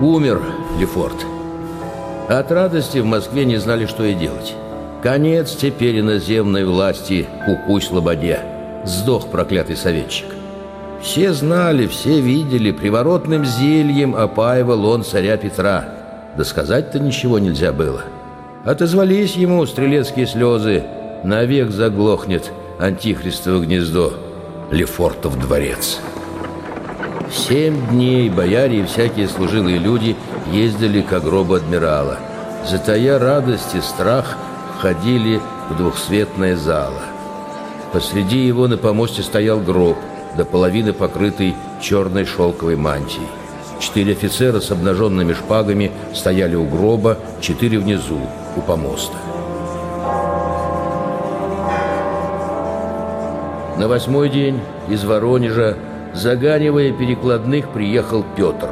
Умер Лефорт. От радости в Москве не знали, что и делать. Конец теперь иноземной власти Кукуй-Слободе. Сдох проклятый советчик. Все знали, все видели, приворотным зельем опаивал он царя Петра. Да сказать-то ничего нельзя было. Отозвались ему стрелецкие слезы. Навек заглохнет антихристово гнездо, Лефортов дворец. Семь дней бояре и всякие служилые люди ездили к гробу адмирала. Затая радость и страх ходили в двухсветное зало. Посреди его на помосте стоял гроб, до половины покрытый черной шелковой мантией. Четыре офицера с обнаженными шпагами стояли у гроба, четыре внизу, у помоста. На восьмой день из Воронежа, заганивая перекладных, приехал Петр.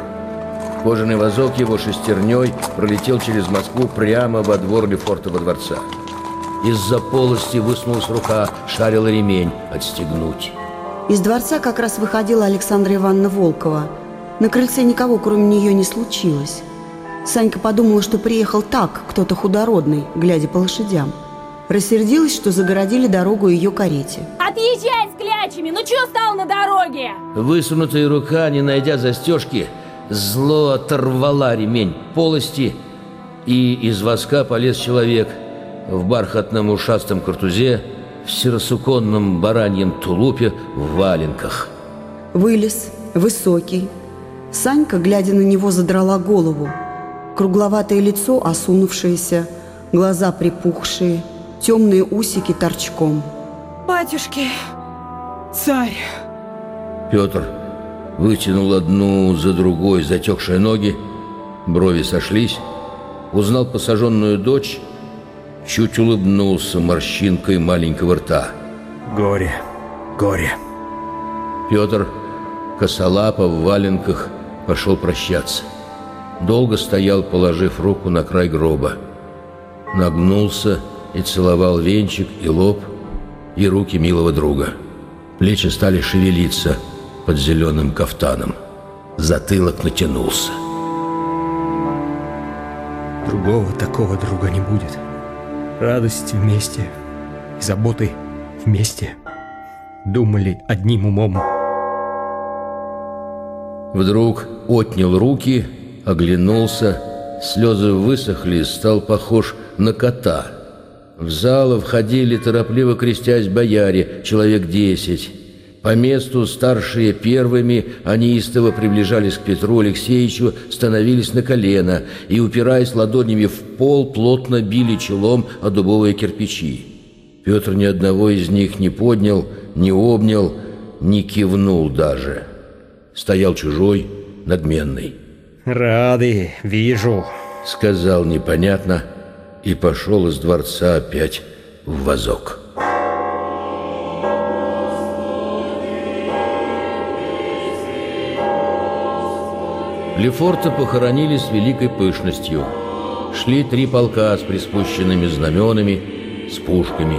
Кожаный вазок его шестерней пролетел через Москву прямо во двор Лефортова дворца. Из-за полости высунулась рука, шарила ремень отстегнуть. Из дворца как раз выходила Александра Ивановна Волкова. На крыльце никого, кроме нее, не случилось. Санька подумала, что приехал так, кто-то худородный, глядя по лошадям. Рассердилась, что загородили дорогу ее карете. Отъезжай клячами! Ну чё стал на дороге? Высунутая рука, не найдя застежки, зло оторвала ремень полости, и из воска полез человек в бархатном ушастом картузе, в серосуконном бараньем тулупе, в валенках. Вылез, высокий. Санька, глядя на него, задрала голову. Кругловатое лицо осунувшееся, глаза припухшие, темные усики торчком. Батюшки, царь. Петр вытянул одну за другой затекшие ноги, брови сошлись, узнал посаженную дочь, чуть улыбнулся морщинкой маленького рта. Горе, горе. Петр, косолапо в валенках, пошел прощаться. Долго стоял, положив руку на край гроба. Нагнулся и целовал венчик и лоб, и руки милого друга. Плечи стали шевелиться под зеленым кафтаном. Затылок натянулся. Другого такого друга не будет. Радость вместе заботы вместе. Думали одним умом. Вдруг отнял руки, оглянулся, слезы высохли и стал похож на кота. В зал входили, торопливо крестясь бояре, человек десять. По месту старшие первыми, они истово приближались к Петру Алексеевичу, становились на колено и, упираясь ладонями в пол, плотно били челом о дубовые кирпичи. Петр ни одного из них не поднял, не обнял, не кивнул даже. Стоял чужой, надменный. Рады, вижу. Сказал непонятно и пошел из дворца опять в вазок. Лефорта похоронили с великой пышностью. Шли три полка с приспущенными знаменами, с пушками.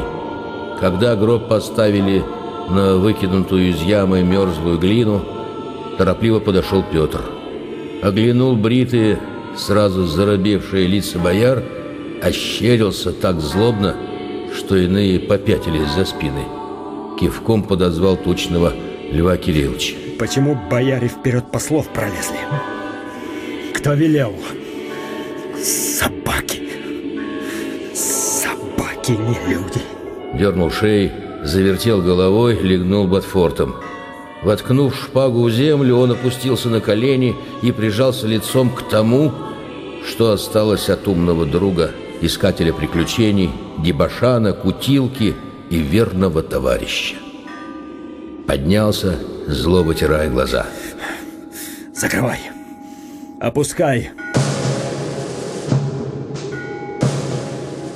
Когда гроб поставили на выкинутую из ямы мерзлую глину, торопливо подошел Петр. Оглянул бритые, сразу заробевшие лица бояр, ощерился так злобно, что иные попятились за спины. Кивком подозвал точного Льва Кирилловича. Почему бояре вперед послов пролезли? Кто велел? Собаки. Собаки не люди. Дернул шеей, завертел головой, легнул Ботфортом. Воткнув шпагу в землю, он опустился на колени и прижался лицом к тому, что осталось от умного друга, искателя приключений, дебошана, кутилки и верного товарища. Поднялся, зло вытирая глаза. Закрывай. Опускай.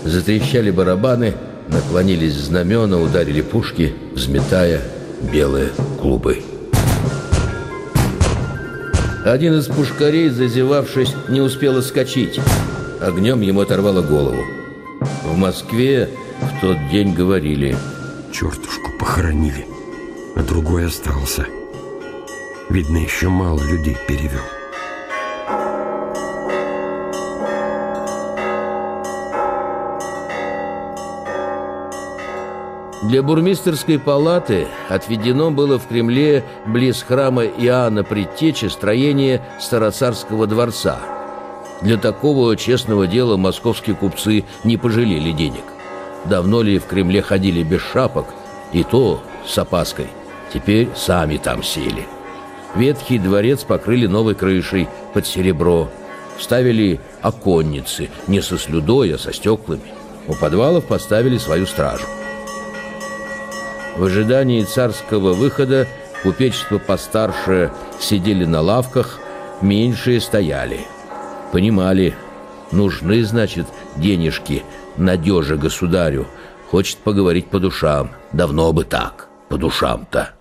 Затрещали барабаны, наклонились знамена, ударили пушки, взметая белые клубы. Один из пушкарей, зазевавшись, не успел отскочить огнем ему оторвало голову. В Москве в тот день говорили. Чертушку похоронили, а другой остался. Видно, еще мало людей перевел. Для бурмистерской палаты отведено было в Кремле близ храма Иоанна Предтечи строение Староцарского дворца – для такого честного дела московские купцы не пожалели денег. Давно ли в Кремле ходили без шапок, и то с опаской. Теперь сами там сели. Ветхий дворец покрыли новой крышей под серебро. Вставили оконницы, не со слюдой, а со стеклами. У подвалов поставили свою стражу. В ожидании царского выхода купечество постарше сидели на лавках, меньшие стояли. Понимали, нужны, значит, денежки надежи государю. Хочет поговорить по душам. Давно бы так, по душам-то.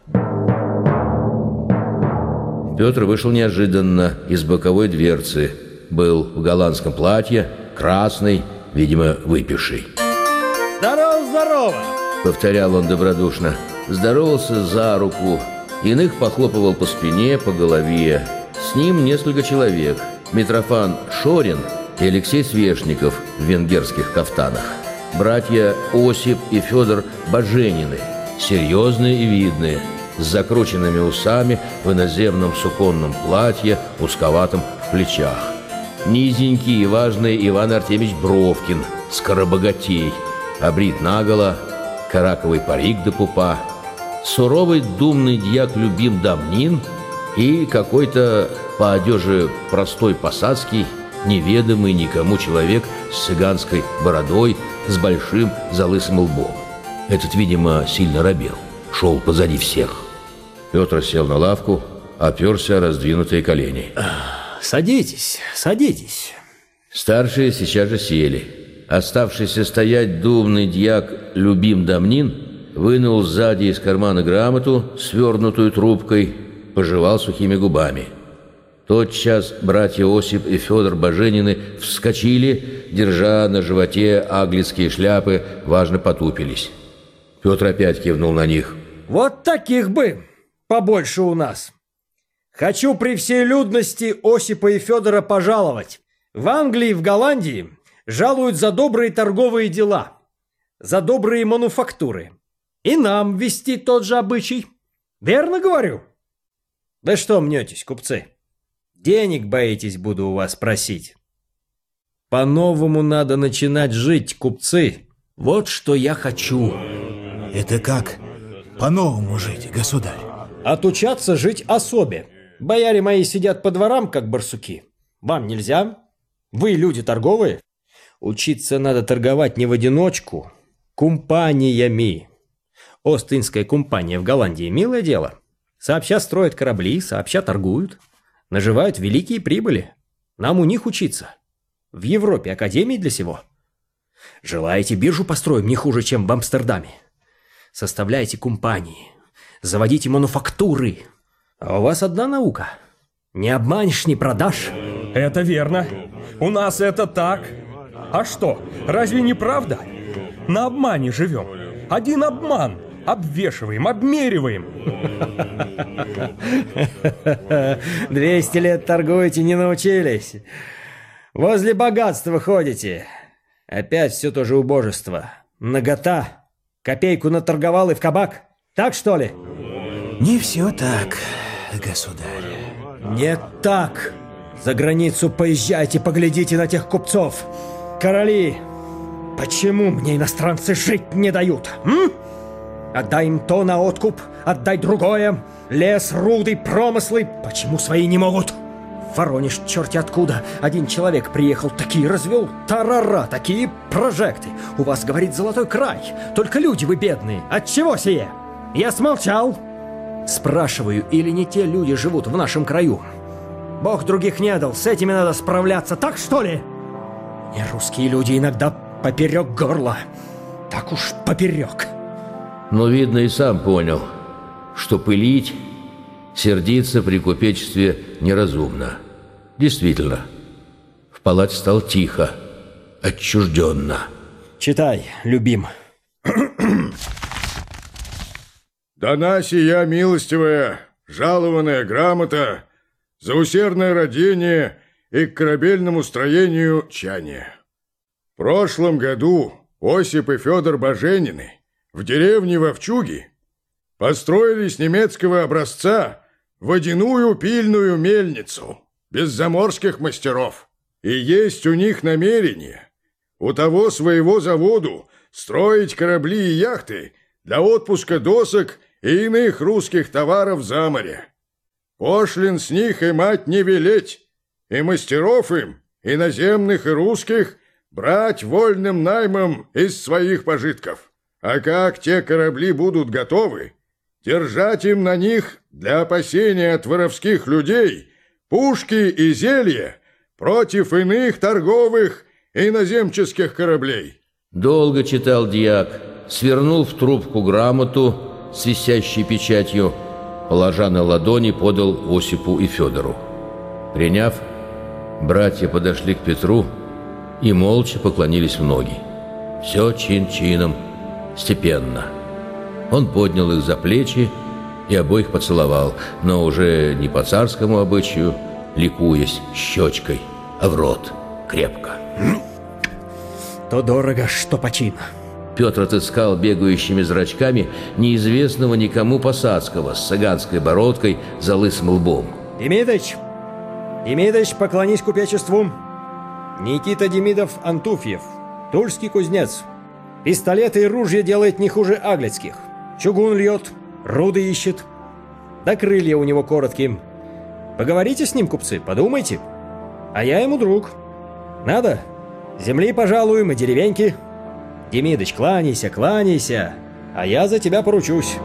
Петр вышел неожиданно из боковой дверцы. Был в голландском платье, красный, видимо, выпивший. Здорово, здорово! Повторял он добродушно. Здоровался за руку. Иных похлопывал по спине, по голове. С ним несколько человек. Митрофан Шорин и Алексей Свешников в венгерских кафтанах. Братья Осип и Федор Баженины. Серьезные и видные – с закрученными усами в иноземном суконном платье, узковатом в плечах. Низенький и важный Иван Артемьевич Бровкин, скоробогатей, обрит наголо, караковый парик до пупа, суровый думный дьяк Любим Дамнин и какой-то по одежи простой посадский, неведомый никому человек с цыганской бородой, с большим залысым лбом. Этот, видимо, сильно робел, шел позади всех. Петр сел на лавку, оперся о раздвинутые колени. Садитесь, садитесь. Старшие сейчас же сели. Оставшийся стоять думный дьяк Любим Дамнин вынул сзади из кармана грамоту, свернутую трубкой, пожевал сухими губами. Тотчас братья Осип и Федор Баженины вскочили, держа на животе аглицкие шляпы, важно потупились. Петр опять кивнул на них. Вот таких бы побольше у нас. Хочу при всей людности Осипа и Федора пожаловать. В Англии и в Голландии жалуют за добрые торговые дела, за добрые мануфактуры. И нам вести тот же обычай. Верно говорю? Да что мнетесь, купцы? Денег боитесь, буду у вас просить. По-новому надо начинать жить, купцы. Вот что я хочу. Это как по-новому жить, государь? Отучаться жить особе. Бояре мои сидят по дворам, как барсуки. Вам нельзя? Вы люди торговые? Учиться надо торговать не в одиночку, компаниями. Остинская компания в Голландии – милое дело. Сообща строят корабли, сообща торгуют. Наживают великие прибыли. Нам у них учиться. В Европе академии для сего. Желаете биржу построим не хуже, чем в Амстердаме? Составляйте компании, заводите мануфактуры. А у вас одна наука. Не обманешь, не продашь. Это верно. У нас это так. А что, разве не правда? На обмане живем. Один обман. Обвешиваем, обмериваем. Двести лет торгуете, не научились. Возле богатства ходите. Опять все то же убожество. Нагота. Копейку наторговал и в кабак. Так что ли? Не все так, государь. Не так. За границу поезжайте, поглядите на тех купцов. Короли, почему мне иностранцы жить не дают? М? Отдай им то на откуп, отдай другое. Лес, руды, промыслы. Почему свои не могут? Воронеж, черти откуда. Один человек приехал, такие развел. Тарара, такие прожекты. У вас, говорит, золотой край. Только люди вы бедные. От чего сие? Я смолчал. Спрашиваю, или не те люди живут в нашем краю? Бог других не дал, с этими надо справляться, так что ли? Не русские люди иногда поперек горла. Так уж поперек. Но, видно, и сам понял, что пылить, сердиться при купечестве неразумно. Действительно, в палате стало тихо, отчужденно. Читай, любим. Дана сия милостивая, жалованная грамота за усердное родение и к корабельному строению чания. В прошлом году Осип и Федор Баженины в деревне Вовчуги построили с немецкого образца водяную пильную мельницу без заморских мастеров. И есть у них намерение у того своего заводу строить корабли и яхты для отпуска досок и иных русских товаров за море. Пошлин с них и мать не велеть, и мастеров им, иноземных и русских, брать вольным наймом из своих пожитков. А как те корабли будут готовы, держать им на них для опасения от воровских людей пушки и зелья против иных торговых иноземческих кораблей. Долго читал дьяк, свернул в трубку грамоту с висящей печатью, положа на ладони, подал Осипу и Федору. Приняв, братья подошли к Петру и молча поклонились в ноги. Все чин-чином, степенно. Он поднял их за плечи и обоих поцеловал, но уже не по царскому обычаю, ликуясь щечкой, а в рот крепко. То дорого, что почин. Петр отыскал бегающими зрачками неизвестного никому посадского с цыганской бородкой за лысым лбом. Демидыч! Демидыч, поклонись купечеству. Никита Демидов Антуфьев, тульский кузнец. Пистолеты и ружья делает не хуже аглицких. Чугун льет, руды ищет. Да крылья у него короткие. Поговорите с ним, купцы, подумайте. А я ему друг. Надо? Земли пожалуем и деревеньки. Демидыч, кланяйся, кланяйся, а я за тебя поручусь.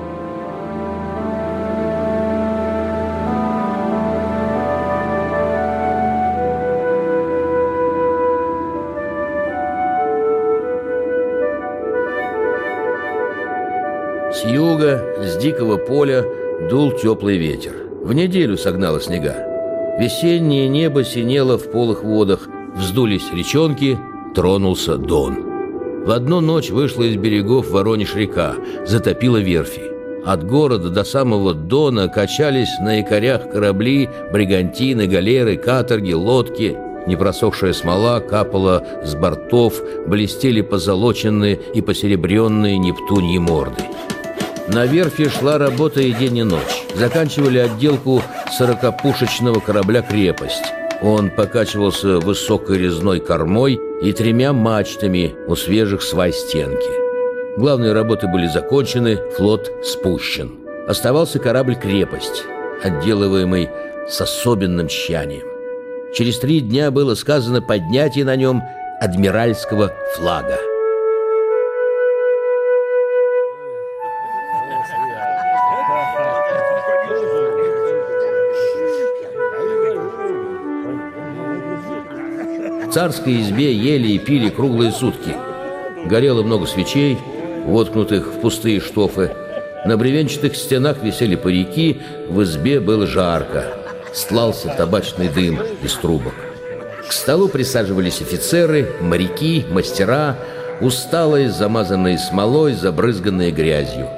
Юга, с дикого поля дул теплый ветер. В неделю согнало снега. Весеннее небо синело в полых водах, вздулись речонки, тронулся Дон. В одну ночь вышла из берегов Воронеж-река, затопила верфи. От города до самого Дона качались на якорях корабли, бригантины, галеры, каторги, лодки. Непросохшая смола капала с бортов, блестели позолоченные и посеребренные нептуньи морды. На верфи шла работа и день, и ночь. Заканчивали отделку сорокопушечного корабля «Крепость». Он покачивался высокой резной кормой и тремя мачтами у свежих свай стенки. Главные работы были закончены, флот спущен. Оставался корабль «Крепость», отделываемый с особенным тщанием. Через три дня было сказано поднятие на нем адмиральского флага. Царской избе ели и пили круглые сутки. Горело много свечей, воткнутых в пустые штофы. На бревенчатых стенах висели парики, в избе было жарко. Стлался табачный дым из трубок. К столу присаживались офицеры, моряки, мастера, усталые, замазанные смолой, забрызганные грязью.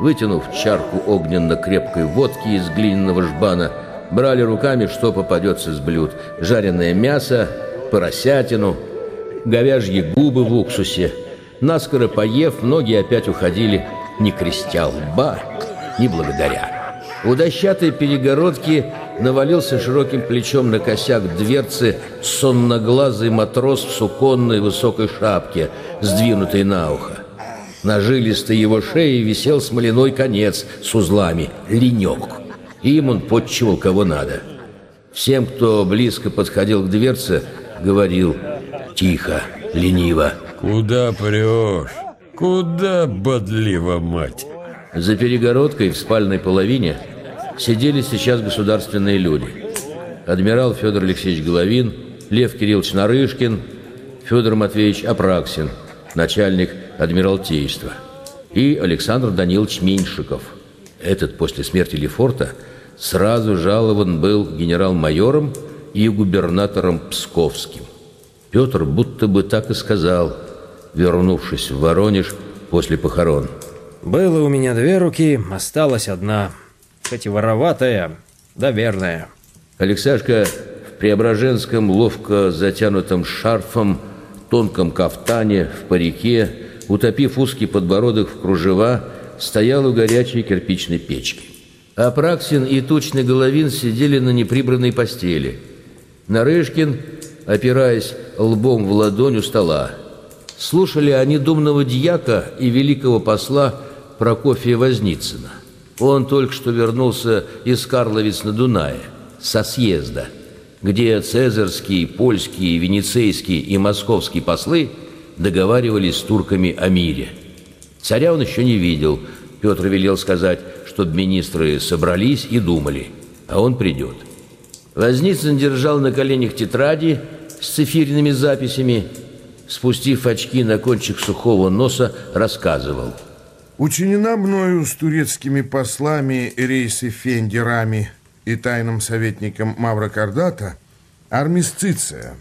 Вытянув чарку огненно-крепкой водки из глиняного жбана, брали руками, что попадется с блюд. Жареное мясо, поросятину, говяжьи губы в уксусе. Наскоро поев, многие опять уходили, не крестя лба, не благодаря. У дощатой перегородки навалился широким плечом на косяк дверцы сонноглазый матрос в суконной высокой шапке, сдвинутой на ухо. На жилистой его шее висел смоляной конец с узлами, ленек. Им он подчивал кого надо. Всем, кто близко подходил к дверце, говорил тихо, лениво. Куда прешь? Куда, бодлива мать? За перегородкой в спальной половине сидели сейчас государственные люди. Адмирал Федор Алексеевич Головин, Лев Кириллович Нарышкин, Федор Матвеевич Апраксин, начальник Адмиралтейства, и Александр Данилович Меньшиков. Этот после смерти Лефорта сразу жалован был генерал-майором и губернатором Псковским. Петр будто бы так и сказал, вернувшись в Воронеж после похорон. Было у меня две руки, осталась одна. Хоть и вороватая, да верная. Алексашка в Преображенском ловко затянутом шарфом, тонком кафтане, в парике, утопив узкий подбородок в кружева, стоял у горячей кирпичной печки. Апраксин и тучный Головин сидели на неприбранной постели. Нарышкин, опираясь лбом в ладонь у стола. Слушали они думного дьяка и великого посла Прокофия Возницына. Он только что вернулся из Карловиц на Дунае, со съезда, где цезарские, польские, венецейские и московские послы договаривались с турками о мире. Царя он еще не видел. Петр велел сказать, чтобы министры собрались и думали, а он придет. Возницын держал на коленях тетради с цифирными записями, спустив очки на кончик сухого носа, рассказывал – Учинена мною с турецкими послами Рейсы Фендерами и тайным советником Мавра Кардата армисциция,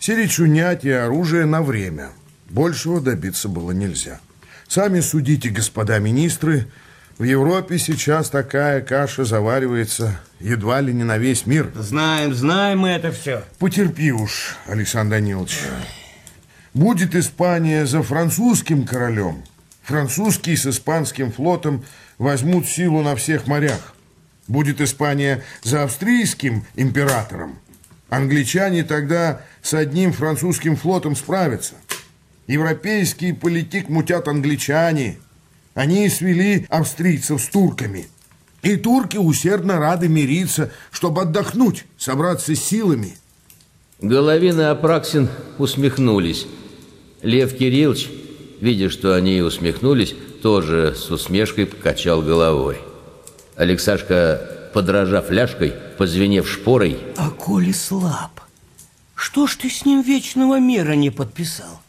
сирич унять и оружие на время. Большего добиться было нельзя. Сами судите, господа министры, в Европе сейчас такая каша заваривается едва ли не на весь мир. Знаем, знаем мы это все. Потерпи уж, Александр Данилович. Будет Испания за французским королем, Французский с испанским флотом возьмут силу на всех морях. Будет Испания за австрийским императором. Англичане тогда с одним французским флотом справятся. Европейский политик мутят англичане. Они свели австрийцев с турками. И турки усердно рады мириться, чтобы отдохнуть, собраться силами. Головин и Апраксин усмехнулись. Лев Кириллович видя, что они усмехнулись, тоже с усмешкой покачал головой. Алексашка, подражав ляжкой, позвенев шпорой... А коли слаб, что ж ты с ним вечного мира не подписал?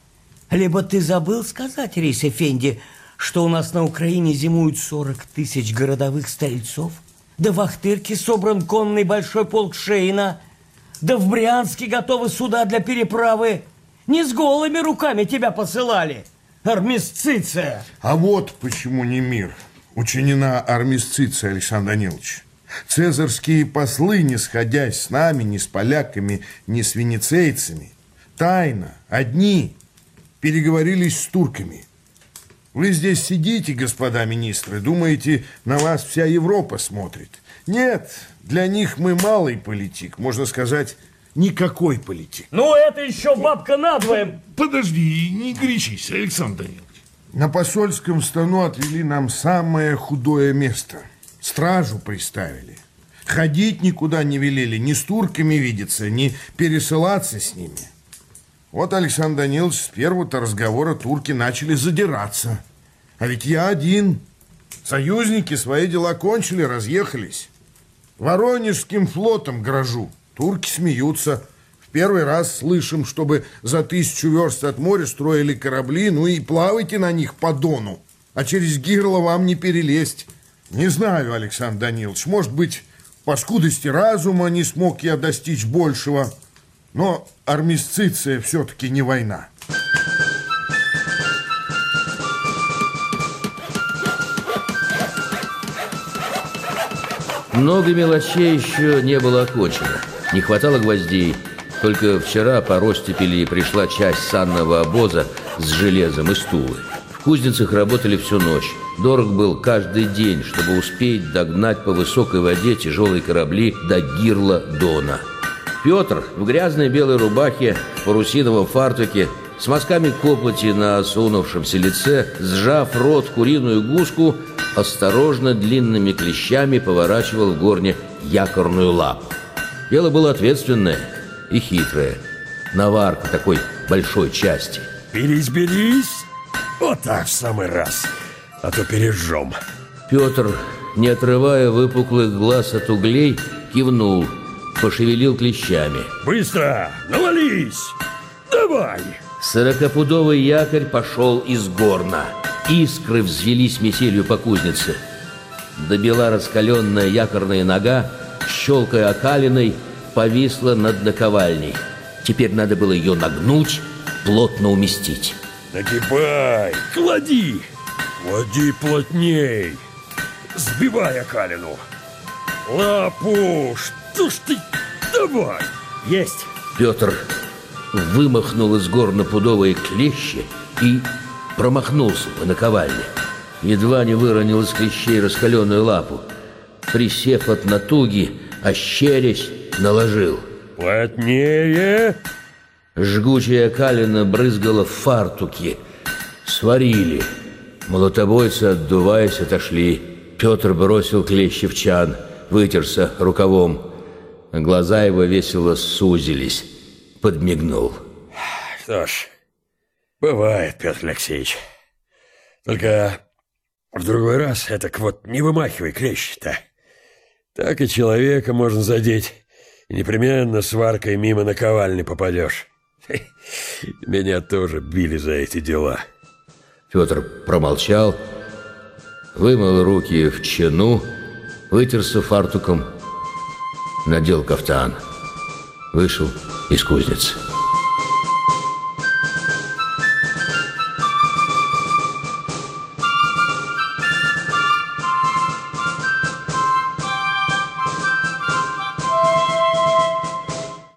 Либо ты забыл сказать, Рейс Эфенди, что у нас на Украине зимуют 40 тысяч городовых стрельцов? Да в Ахтырке собран конный большой полк Шейна, да в Брянске готовы суда для переправы. Не с голыми руками тебя посылали. Армисциция. А вот почему не мир. Учинена армисциция, Александр Данилович. Цезарские послы, не сходясь с нами, ни с поляками, ни с венецейцами, тайно, одни, переговорились с турками. Вы здесь сидите, господа министры, думаете, на вас вся Европа смотрит. Нет, для них мы малый политик, можно сказать, никакой политик. Ну, это еще бабка надвое. Подожди, не горячись, Александр Данилович. На посольском стану отвели нам самое худое место. Стражу приставили. Ходить никуда не велели, ни с турками видеться, ни пересылаться с ними. Вот, Александр Данилович, с первого-то разговора турки начали задираться. А ведь я один. Союзники свои дела кончили, разъехались. Воронежским флотом грожу. Турки смеются. В первый раз слышим, чтобы за тысячу верст от моря строили корабли, ну и плавайте на них по Дону. А через Гирло вам не перелезть. Не знаю, Александр Данилович, может быть, по скудости разума не смог я достичь большего. Но армисциция все-таки не война. Много мелочей еще не было окончено. Не хватало гвоздей. Только вчера по ростепели пришла часть санного обоза с железом и стулы. В кузницах работали всю ночь. Дорог был каждый день, чтобы успеть догнать по высокой воде тяжелые корабли до гирла Дона. Петр в грязной белой рубахе, в парусиновом фартуке, с мазками коплоти на осунувшемся лице, сжав рот куриную гуску, осторожно длинными клещами поворачивал в горне якорную лапу. Дело было ответственное и хитрое. Наварка такой большой части. Берись, берись. Вот так в самый раз. А то пережжем. Петр, не отрывая выпуклых глаз от углей, кивнул, пошевелил клещами. Быстро! Навались! Давай! Сорокопудовый якорь пошел из горна. Искры взвелись метелью по кузнице. Добила раскаленная якорная нога, щелкая окалиной, повисла над наковальней. Теперь надо было ее нагнуть, плотно уместить. Нагибай, клади, клади плотней, сбивай окалину. Лапу, что ж ты, давай. Есть. Петр вымахнул из горна пудовые клещи и промахнулся по наковальне. Едва не выронил из клещей раскаленную лапу. Присев от натуги, ощерясь, наложил. «Плотнее!» Жгучая калина брызгала в фартуки. Сварили. Молотобойцы, отдуваясь, отошли. Петр бросил клещи в чан, вытерся рукавом. Глаза его весело сузились. Подмигнул. Что ж, бывает, Петр Алексеевич. Только в другой раз это вот не вымахивай клещи-то. Так и человека можно задеть, и непременно сваркой мимо наковальни попадешь. Меня тоже били за эти дела. Петр промолчал, вымыл руки в чину, вытерся фартуком, надел кафтан, вышел из кузницы.